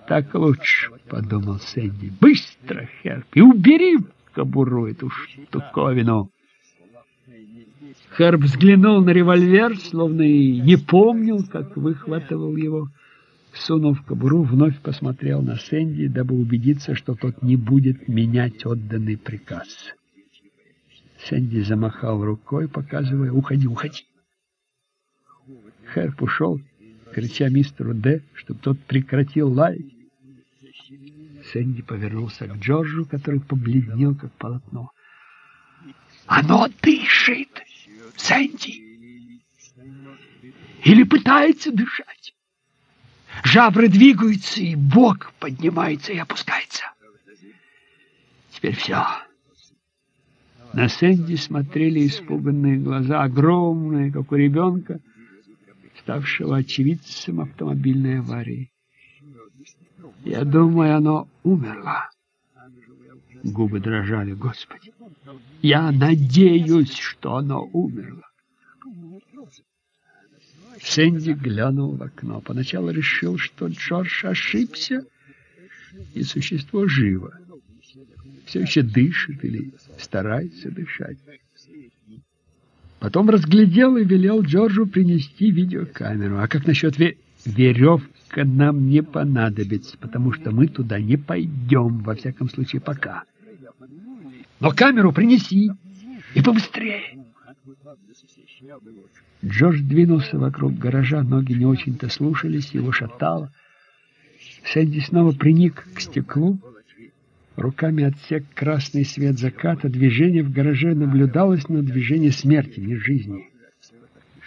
«Так лучше», — подумал Сэнди. «Быстро, Херп, и убери в кобуру эту штуковину». Хэрб взглянул на револьвер, словно и не помнил, как выхватывал его. Сунув кобуру, вновь посмотрел на Сэнди, дабы убедиться, что тот не будет менять отданный приказ. Сэнди замахал рукой, показывая «Уходи, уходи!». Хэрп ушел, крича мистеру Д, чтобы тот прекратил лаять. Сэнди повернулся к Джорджу, который побледнел, как полотно. «Оно дышит!» Сэнди. Или пытается дышать. Жабры двигаются, и бок поднимается и опускается. Теперь все. На Сэнди смотрели испуганные глаза, огромные, как у ребенка, ставшего очевидцем автомобильной аварии. Я думаю, оно умерло. Губы дрожали, Господи. Я надеюсь, что оно умерло. Сэнди глянул в окно. Поначалу решил, что Джордж ошибся, и существо живо. Все еще дышит или старается дышать. Потом разглядел и велел Джорджу принести видеокамеру. А как насчет ве веревка нам не понадобится, потому что мы туда не пойдем, во всяком случае, пока. Но камеру принеси и побыстрее. Джордж двинулся вокруг гаража, ноги не очень-то слушались, его шатало. Сэнди снова приник к стеклу, руками отсек красный свет заката. Движение в гараже наблюдалось, но движение смерти, не жизни.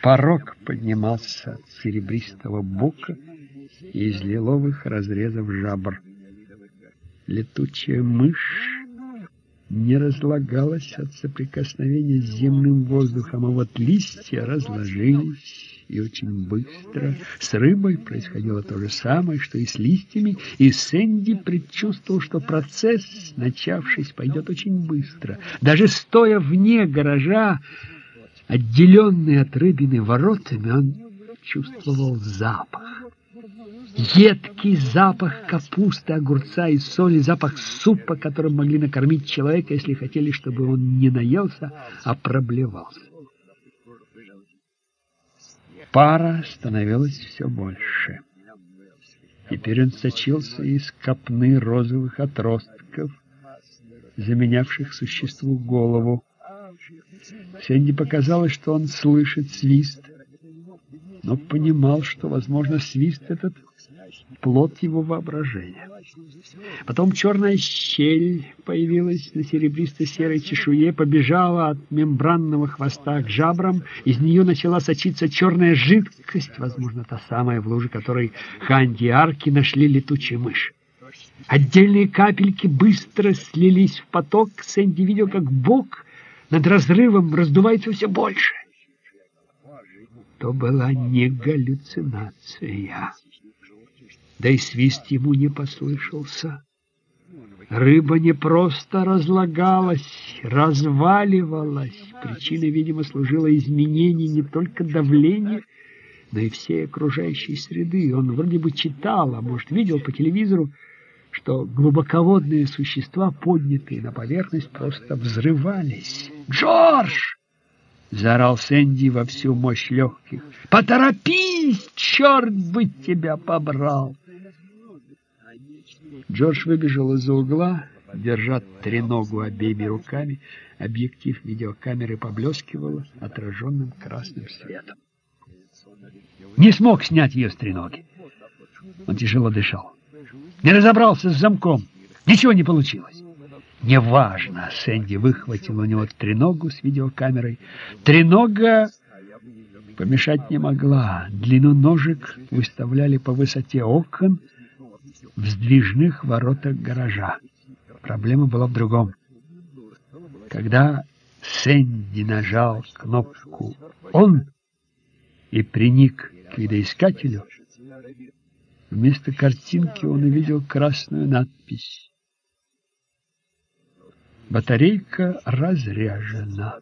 Порог поднимался от серебристого бока и из лиловых разрезов жабр. Летучая мышь не разлагалась от соприкосновения с земным воздухом, а вот листья разложились и очень быстро. С рыбой происходило то же самое, что и с листьями, и Сэнди предчувствовал, что процесс, начавшись, пойдет очень быстро. Даже стоя вне гаража, отделенный от рыбины воротами, он чувствовал запах. Едкий запах капусты, огурца и соли, запах супа, которым могли накормить человека, если хотели, чтобы он не наелся, а проблевался. Пара становилась все больше. Теперь он сочился из копны розовых отростков, заменявших существу голову. Сэнди показалось, что он слышит свист, но понимал, что, возможно, свист этот плод его воображения. Потом черная щель появилась на серебристо-серой чешуе, побежала от мембранного хвоста к жабрам, из нее начала сочиться черная жидкость, возможно, та самая, в луже которой Ханди и Арки нашли летучую мышь. Отдельные капельки быстро слились в поток. Сэнди видел, как бок над разрывом раздувается все больше. То была не галлюцинация да и свист ему не послышался. Рыба не просто разлагалась, разваливалась. Причиной, видимо, служило изменение не только давления, но и всей окружающей среды. Он вроде бы читал, а может, видел по телевизору, что глубоководные существа, поднятые на поверхность, просто взрывались. «Джордж!» — заорал Сэнди во всю мощь легких. «Поторопись! Черт бы тебя побрал!» Джордж выбежал из-за угла, держа треногу обеими руками. Объектив видеокамеры поблескивал отраженным красным светом. Не смог снять ее с треноги. Он тяжело дышал. Не разобрался с замком. Ничего не получилось. Неважно. Сэнди выхватил у него треногу с видеокамерой. Тренога помешать не могла. Длину ножек выставляли по высоте окон в сдвижных воротах гаража. Проблема была в другом. Когда Сэнди нажал кнопку «Он» и приник к видоискателю, вместо картинки он увидел красную надпись Батарейка разряжена.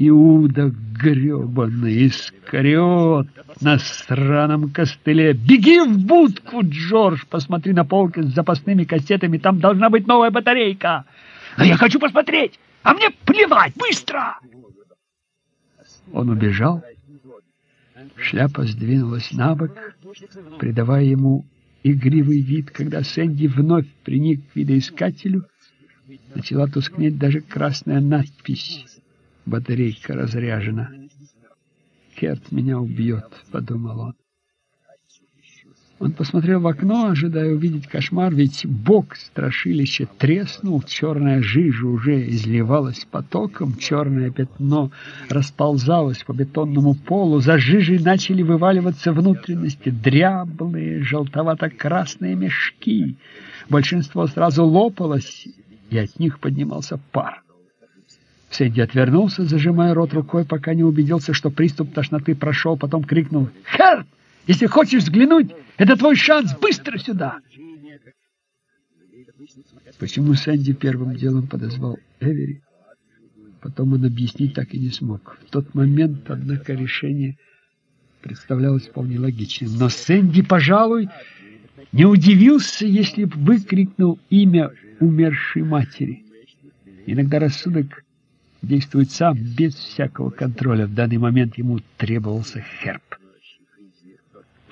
Иуда гребаный, искариот на сраном костыле. Беги в будку, Джордж, посмотри на полке с запасными кассетами, там должна быть новая батарейка. Но я хочу посмотреть, а мне плевать, быстро! Он убежал, шляпа сдвинулась на бок, придавая ему игривый вид, когда Сэнди вновь приник к видоискателю, Начала тускнеть даже красная надпись. Батарейка разряжена. «Керт меня убьет», — подумал он. Он посмотрел в окно, ожидая увидеть кошмар, ведь бок страшилища треснул, черная жижа уже изливалась потоком, черное пятно расползалось по бетонному полу, за жижей начали вываливаться внутренности, дряблые, желтовато-красные мешки. Большинство сразу лопалось, и от них поднимался пар. Сэнди отвернулся, зажимая рот рукой, пока не убедился, что приступ тошноты прошел, потом крикнул «Херт! Если хочешь взглянуть, это твой шанс! Быстро сюда!» Почему Сэнди первым делом подозвал Эвери? Потом он объяснить так и не смог. В тот момент, однако, решение представлялось вполне логичным. Но Сэнди, пожалуй, не удивился, если бы выкрикнул имя умершей матери. Иногда рассудок действует сам, без всякого контроля. В данный момент ему требовался Херб.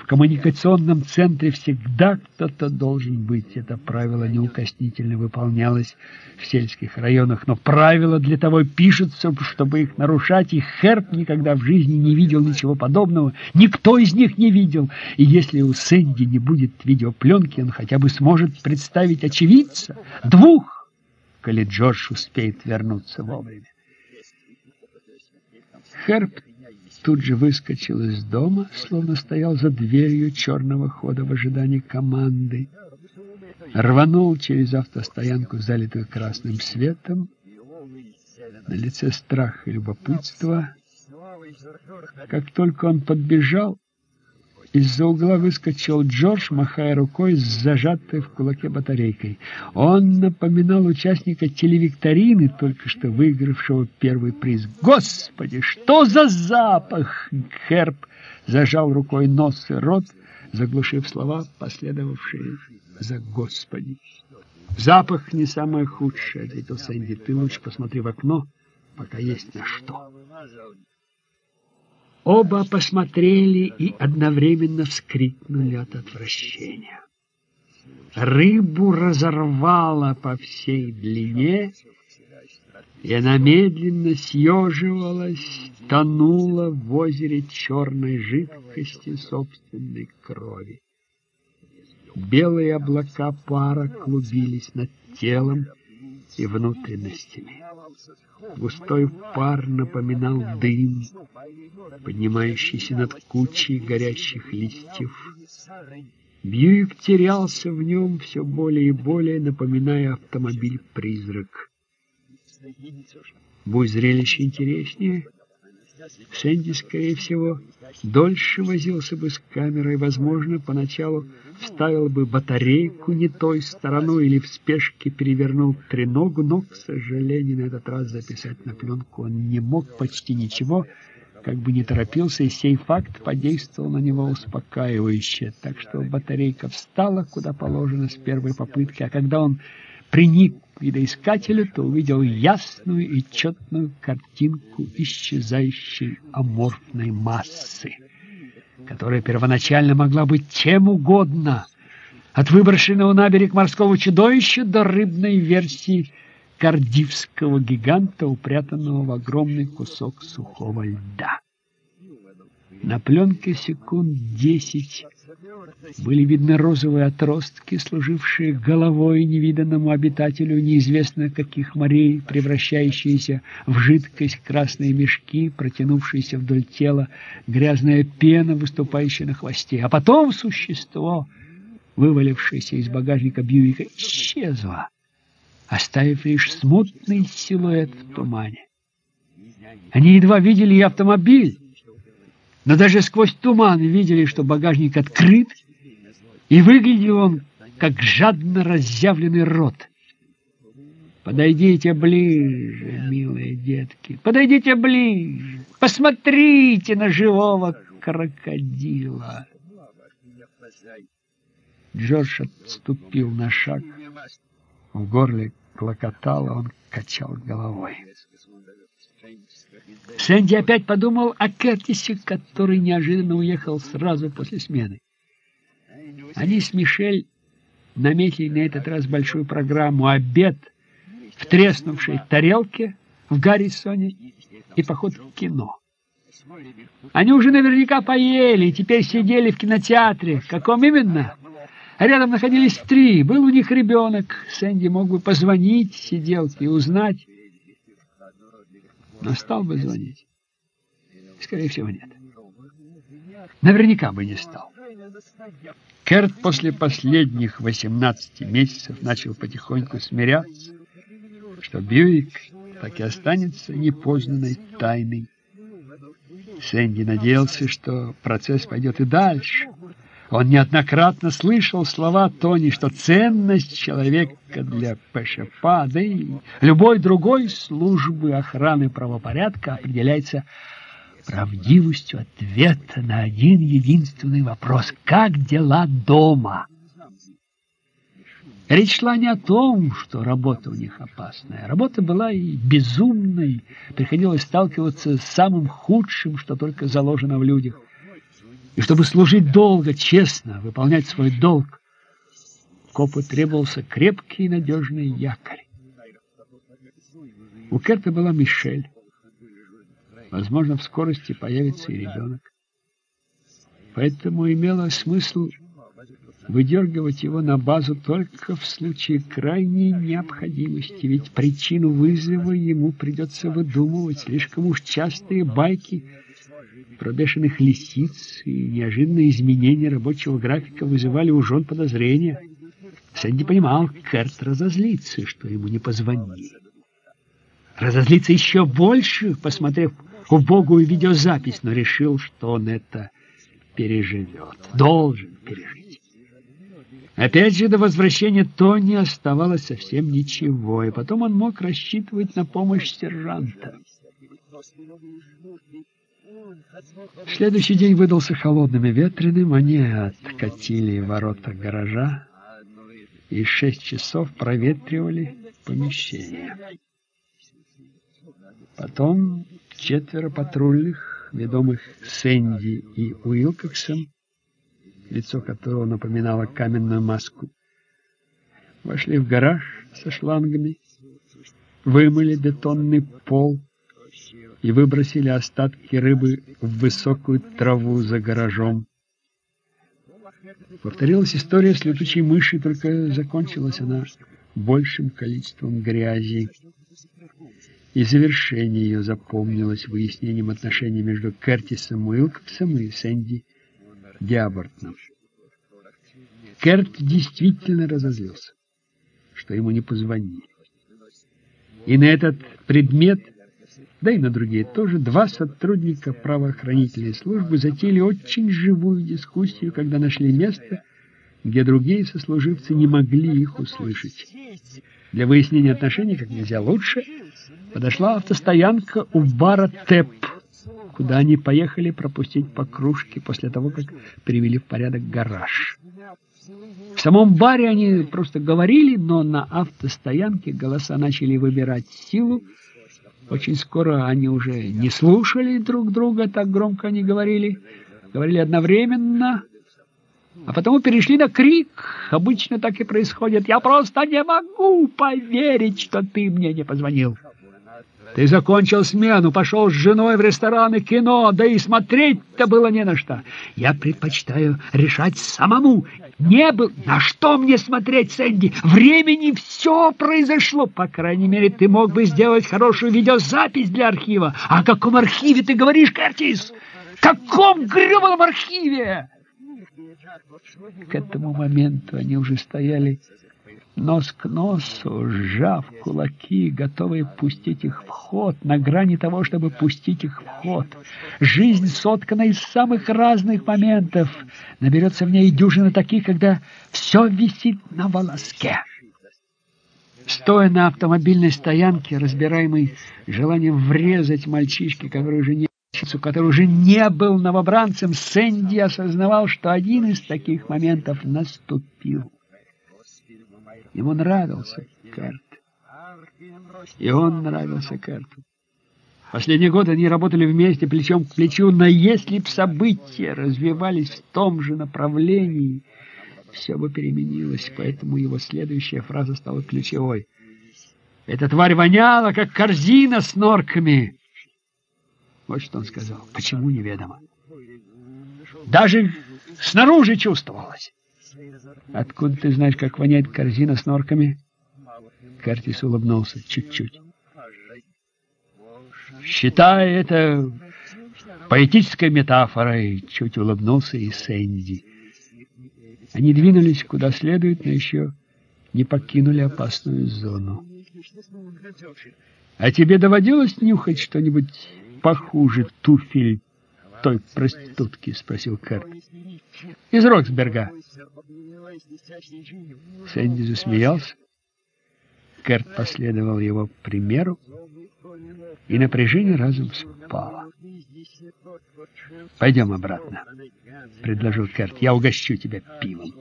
В коммуникационном центре всегда кто-то должен быть. Это правило неукоснительно выполнялось в сельских районах, но правила для того пишутся, чтобы их нарушать, и Херб никогда в жизни не видел ничего подобного. Никто из них не видел. И если у Сэнди не будет видеопленки, он хотя бы сможет представить очевидца, двух, коли Джордж успеет вернуться вовремя. Херб тут же выскочил из дома, словно стоял за дверью черного хода в ожидании команды. Рванул через автостоянку, залитую красным светом. На лице страх и любопытство. Как только он подбежал, из-за угла выскочил Джордж, махая рукой с зажатой в кулаке батарейкой. Он напоминал участника телевикторины, только что выигравшего первый приз. «Господи, что за запах!» Херб зажал рукой нос и рот, заглушив слова, последовавшие за «Господи». «Запах не самое худшее», — ответил Сэнди. «Ты лучше посмотри в окно, пока есть на что». Оба посмотрели и одновременно вскрикнули от отвращения. Рыбу разорвало по всей длине, и она медленно съеживалась, тонула в озере черной жидкости собственной крови. Белые облака пара клубились над телом и внутренностями. Густой пар напоминал дым, поднимающийся над кучей горящих листьев. Бьюик терялся в нем все более и более, напоминая автомобиль-призрак. Будь зрелище интереснее, Сэнди, скорее всего, дольше возился бы с камерой, возможно, поначалу вставил бы батарейку не той стороной или в спешке перевернул треногу, но, к сожалению, на этот раз записать на пленку он не мог почти ничего, как бы не торопился, и сей факт подействовал на него успокаивающе, так что батарейка встала куда положено с первой попытки, а когда он приник к видоискателю, то увидел ясную и четную картинку исчезающей аморфной массы, которая первоначально могла быть чем угодно, от выброшенного на берег морского чудовища до рыбной версии кардивского гиганта, упрятанного в огромный кусок сухого льда. На пленке секунд десять Были видны розовые отростки, служившие головой невиданному обитателю неизвестно каких морей, превращающиеся в жидкость красные мешки, протянувшиеся вдоль тела, грязная пена, выступающая на хвосте. А потом существо, вывалившееся из багажника Бьюика, исчезло, оставив лишь смутный силуэт в тумане. Они едва видели и автомобиль, но даже сквозь туман видели, что багажник открыт, и выглядел он, как жадно разъявленный рот. Подойдите ближе, милые детки, подойдите ближе, посмотрите на живого крокодила. Джордж отступил на шаг. В горле клокотало, он качал головой. Сэнди опять подумал о Кертисе, который неожиданно уехал сразу после смены. Они с Мишель наметили на этот раз большую программу «Обед в треснувшей тарелке» в Гаррисоне и поход в кино. Они уже наверняка поели и теперь сидели в кинотеатре. Каком именно? Рядом находились три. Был у них ребенок. Сэнди мог бы позвонить сиделке и узнать, но стал бы звонить? Скорее всего, нет. Наверняка бы не стал. Керт после последних 18 месяцев начал потихоньку смиряться, что Бьюик так и останется непознанной тайной. Сэнди надеялся, что процесс пойдет и дальше, он неоднократно слышал слова Тони, что ценность человека для ПШП, да и любой другой службы охраны правопорядка определяется правдивостью ответа на один единственный вопрос. Как дела дома? Речь шла не о том, что работа у них опасная. Работа была и безумной. Приходилось сталкиваться с самым худшим, что только заложено в людях. И чтобы служить долго, честно, выполнять свой долг, копу требовался крепкий и надежный якорь. У Керта была Мишель. Возможно, в скорости появится и ребенок. Поэтому имело смысл выдергивать его на базу только в случае крайней необходимости, ведь причину вызова ему придется выдумывать. Слишком уж частые байки – про лисиц и неожиданные изменения рабочего графика вызывали у жен подозрения. Сэнди понимал, Керт разозлится, что ему не позвонили. Разозлится еще больше, посмотрев убогую видеозапись, но решил, что он это переживет, должен пережить. Опять же, до возвращения Тони оставалось совсем ничего, и потом он мог рассчитывать на помощь сержанта. Следующий день выдался холодным и ветреным. Они откатили ворота гаража и шесть часов проветривали помещение. Потом четверо патрульных, ведомых Сэнди и Уилкоксом, лицо которого напоминало каменную маску, вошли в гараж со шлангами, вымыли бетонный пол, и выбросили остатки рыбы в высокую траву за гаражом. Повторилась история с летучей мышью, только закончилась она большим количеством грязи. И завершение ее запомнилось выяснением отношений между Кертисом Уилкопсом и Сэнди Диабортном. Керт действительно разозлился, что ему не позвонили. И на этот предмет – да и на другие тоже, два сотрудника правоохранительной службы затеяли очень живую дискуссию, когда нашли место, где другие сослуживцы не могли их услышать. Для выяснения отношений как нельзя лучше подошла автостоянка у бара ТЭП, куда они поехали пропустить по кружке после того, как привели в порядок гараж. В самом баре они просто говорили, но на автостоянке голоса начали выбирать силу, очень скоро они уже не слушали друг друга, так громко они говорили, говорили одновременно, а потом перешли на крик. Обычно так и происходит. «Я просто не могу поверить, что ты мне не позвонил!» Ты закончил смену, пошел с женой в ресторан и кино, да и смотреть-то было не на что. Я предпочитаю решать самому. Не был... На что мне смотреть, Сэнди? Времени все произошло. По крайней мере, ты мог бы сделать хорошую видеозапись для архива. О каком архиве ты говоришь, Кертис? Каком гребаном архиве? К этому моменту они уже стояли нос к носу, сжав кулаки, готовые пустить их в ход, на грани того, чтобы пустить их в ход. Жизнь соткана из самых разных моментов. Наберется в ней дюжина таких, когда все висит на волоске. Стоя на автомобильной стоянке, разбираемый желанием врезать мальчишке, который уже не который уже не был новобранцем, Сэнди осознавал, что один из таких моментов наступил. Ему нравился Керт. И он нравился Керту. Последние годы они работали вместе, плечом к плечу, но если б события развивались в том же направлении, все бы переменилось, поэтому его следующая фраза стала ключевой. «Эта тварь воняла, как корзина с норками!» Вот что он сказал. Почему, неведомо. Даже снаружи чувствовалось. Откуда ты знаешь, как воняет корзина с норками? Картис улыбнулся чуть-чуть. Считай это поэтической метафорой, чуть улыбнулся и Сэнди. Они двинулись куда следует, но еще не покинули опасную зону. А тебе доводилось нюхать что-нибудь похуже туфель той проститутки?» — спросил Кэрт. «Из Роксберга». Сэнди засмеялся. Кэрт последовал его примеру, и напряжение разом спало. «Пойдем обратно», — предложил Кэрт. «Я угощу тебя пивом».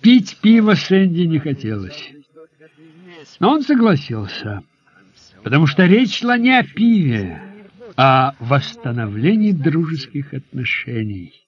Пить пиво Сэнди не хотелось. Но он согласился, потому что речь шла не о пиве, о восстановлении дружеских отношений.